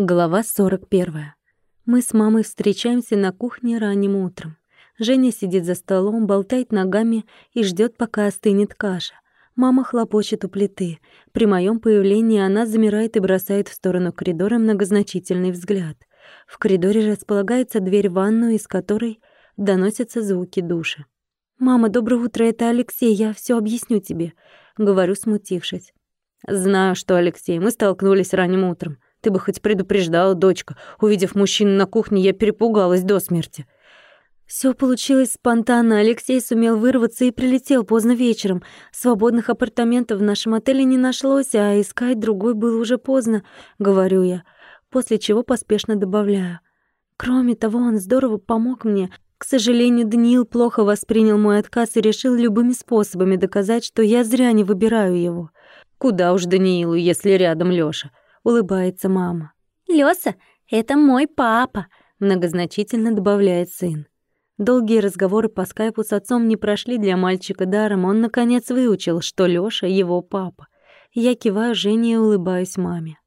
Глава 41. Мы с мамой встречаемся на кухне ранним утром. Женя сидит за столом, болтает ногами и ждет, пока остынет каша. Мама хлопочет у плиты. При моем появлении она замирает и бросает в сторону коридора многозначительный взгляд. В коридоре располагается дверь в ванную, из которой доносятся звуки душа. «Мама, доброе утро, это Алексей, я все объясню тебе», — говорю, смутившись. «Знаю, что, Алексей, мы столкнулись ранним утром. Ты бы хоть предупреждала, дочка. Увидев мужчину на кухне, я перепугалась до смерти. Все получилось спонтанно. Алексей сумел вырваться и прилетел поздно вечером. Свободных апартаментов в нашем отеле не нашлось, а искать другой было уже поздно, говорю я, после чего поспешно добавляю. Кроме того, он здорово помог мне. К сожалению, Даниил плохо воспринял мой отказ и решил любыми способами доказать, что я зря не выбираю его. Куда уж Даниилу, если рядом Лёша улыбается мама. Лёса, это мой папа, многозначительно добавляет сын. Долгие разговоры по скайпу с отцом не прошли для мальчика даром. Он наконец выучил, что Лёша его папа. Я киваю Жене и улыбаюсь маме.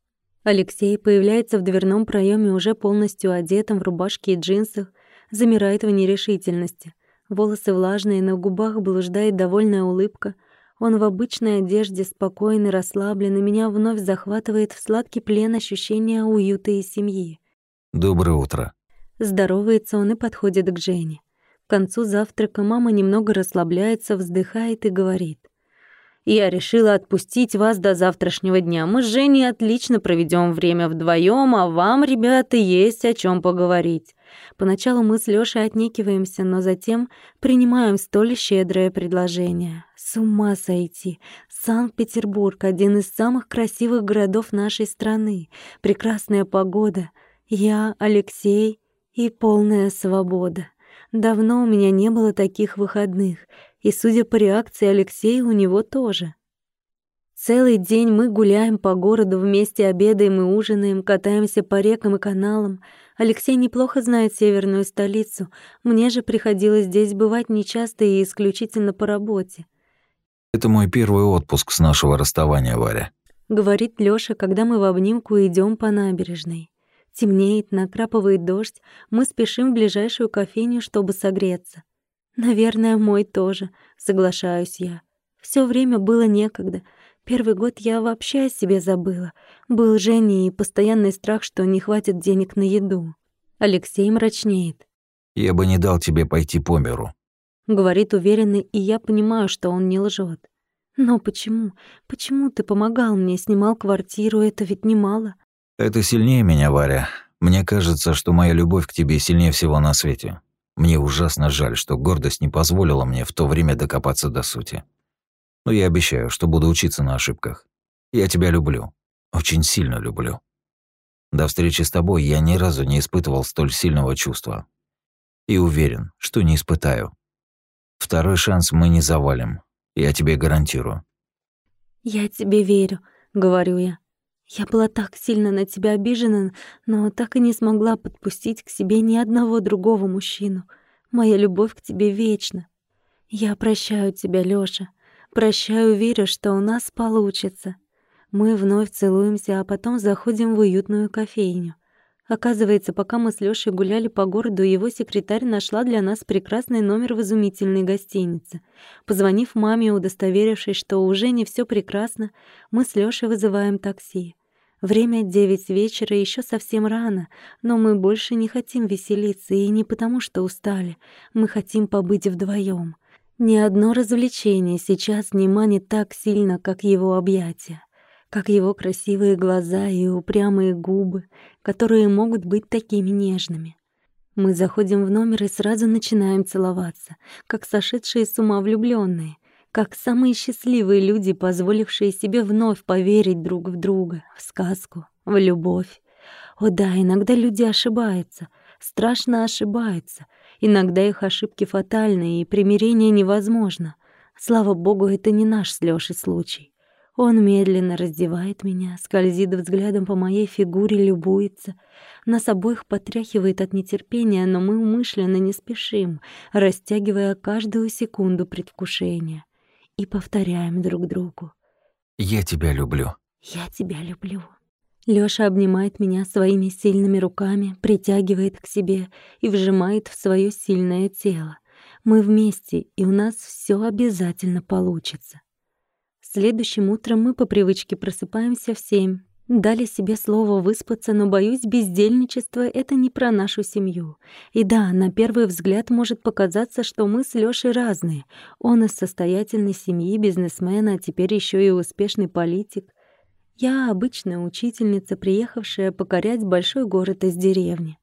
Алексей появляется в дверном проеме уже полностью одетым в рубашке и джинсах, замирает в нерешительности. Волосы влажные, на губах блуждает довольная улыбка — он в обычной одежде, спокойный, расслабленный, меня вновь захватывает в сладкий плен ощущения уюта и семьи. «Доброе утро». Здоровается он и подходит к Жене. К концу завтрака мама немного расслабляется, вздыхает и говорит. «Я решила отпустить вас до завтрашнего дня. Мы с Женей отлично проведем время вдвоем, а вам, ребята, есть о чем поговорить». Поначалу мы с Лёшей отнекиваемся, но затем принимаем столь щедрое предложение. С ума сойти. Санкт-Петербург — один из самых красивых городов нашей страны. Прекрасная погода. Я, Алексей и полная свобода. Давно у меня не было таких выходных, и, судя по реакции Алексея, у него тоже. Целый день мы гуляем по городу, вместе обедаем и ужинаем, катаемся по рекам и каналам. Алексей неплохо знает северную столицу. Мне же приходилось здесь бывать нечасто и исключительно по работе. Это мой первый отпуск с нашего расставания, Варя. Говорит Лёша, когда мы в обнимку идём по набережной. Темнеет, накрапывает дождь, мы спешим в ближайшую кофейню, чтобы согреться. Наверное, мой тоже, соглашаюсь я. Всё время было некогда. Первый год я вообще о себе забыла. Был Женя и постоянный страх, что не хватит денег на еду. Алексей мрачнеет. Я бы не дал тебе пойти по миру говорит уверенно, и я понимаю, что он не лжет. Но почему? Почему ты помогал мне, снимал квартиру? Это ведь немало. Это сильнее меня, Варя. Мне кажется, что моя любовь к тебе сильнее всего на свете. Мне ужасно жаль, что гордость не позволила мне в то время докопаться до сути. Но я обещаю, что буду учиться на ошибках. Я тебя люблю. Очень сильно люблю. До встречи с тобой я ни разу не испытывал столь сильного чувства. И уверен, что не испытаю. Второй шанс мы не завалим. Я тебе гарантирую. Я тебе верю, говорю я. Я была так сильно на тебя обижена, но так и не смогла подпустить к себе ни одного другого мужчину. Моя любовь к тебе вечна. Я прощаю тебя, Лёша. Прощаю, верю, что у нас получится. Мы вновь целуемся, а потом заходим в уютную кофейню. Оказывается, пока мы с Лёшей гуляли по городу, его секретарь нашла для нас прекрасный номер в изумительной гостинице. Позвонив маме, удостоверившись, что уже не всё прекрасно, мы с Лёшей вызываем такси. Время девять вечера, ещё совсем рано, но мы больше не хотим веселиться, и не потому, что устали. Мы хотим побыть вдвоём. Ни одно развлечение сейчас не манит так сильно, как его объятия как его красивые глаза и упрямые губы, которые могут быть такими нежными. Мы заходим в номер и сразу начинаем целоваться, как сошедшие с ума влюбленные, как самые счастливые люди, позволившие себе вновь поверить друг в друга, в сказку, в любовь. О да, иногда люди ошибаются, страшно ошибаются. Иногда их ошибки фатальны, и примирение невозможно. Слава богу, это не наш с Лёшей случай. Он медленно раздевает меня, скользит взглядом по моей фигуре, любуется. Нас обоих потряхивает от нетерпения, но мы умышленно не спешим, растягивая каждую секунду предвкушения. И повторяем друг другу. «Я тебя люблю». «Я тебя люблю». Лёша обнимает меня своими сильными руками, притягивает к себе и вжимает в своё сильное тело. Мы вместе, и у нас всё обязательно получится. Следующим утром мы по привычке просыпаемся в семь. Дали себе слово выспаться, но, боюсь, бездельничество — это не про нашу семью. И да, на первый взгляд может показаться, что мы с Лёшей разные. Он из состоятельной семьи, бизнесмен, а теперь ещё и успешный политик — я обычная учительница, приехавшая покорять большой город из деревни.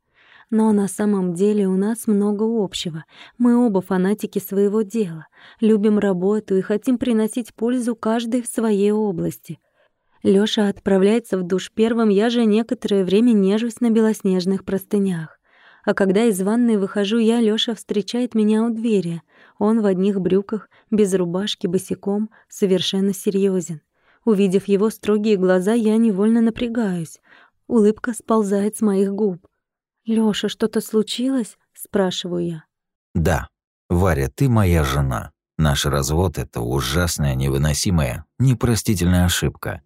Но на самом деле у нас много общего. Мы оба фанатики своего дела, любим работу и хотим приносить пользу каждой в своей области. Лёша отправляется в душ первым, я же некоторое время нежусь на белоснежных простынях. А когда из ванной выхожу я, Лёша встречает меня у двери. Он в одних брюках, без рубашки, босиком, совершенно серьезен. Увидев его строгие глаза, я невольно напрягаюсь. Улыбка сползает с моих губ. «Лёша, что-то случилось?» — спрашиваю я. «Да. Варя, ты моя жена. Наш развод — это ужасная, невыносимая, непростительная ошибка.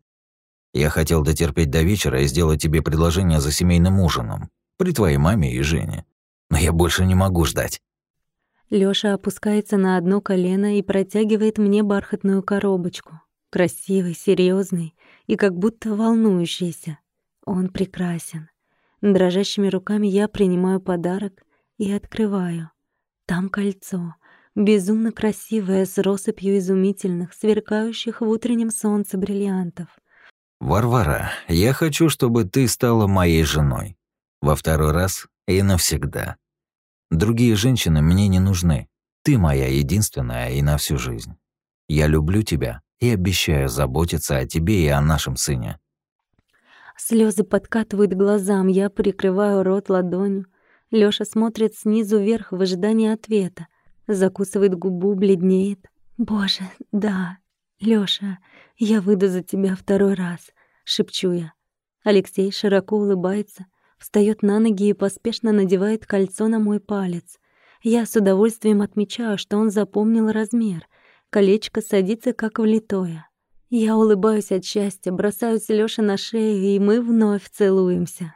Я хотел дотерпеть до вечера и сделать тебе предложение за семейным ужином. При твоей маме и Жене. Но я больше не могу ждать». Лёша опускается на одно колено и протягивает мне бархатную коробочку красивый, серьезный и как будто волнующийся. Он прекрасен. Дрожащими руками я принимаю подарок и открываю. Там кольцо, безумно красивое, с россыпью изумительных, сверкающих в утреннем солнце бриллиантов. «Варвара, я хочу, чтобы ты стала моей женой. Во второй раз и навсегда. Другие женщины мне не нужны. Ты моя единственная и на всю жизнь. Я люблю тебя и обещаю заботиться о тебе и о нашем сыне». Слезы подкатывают глазам, я прикрываю рот ладонью. Лёша смотрит снизу вверх в ожидании ответа, закусывает губу, бледнеет. «Боже, да, Лёша, я выйду за тебя второй раз», — шепчу я. Алексей широко улыбается, встаёт на ноги и поспешно надевает кольцо на мой палец. Я с удовольствием отмечаю, что он запомнил размер. Колечко садится как влитое. Я улыбаюсь от счастья, бросаюсь Лёше на шею, и мы вновь целуемся.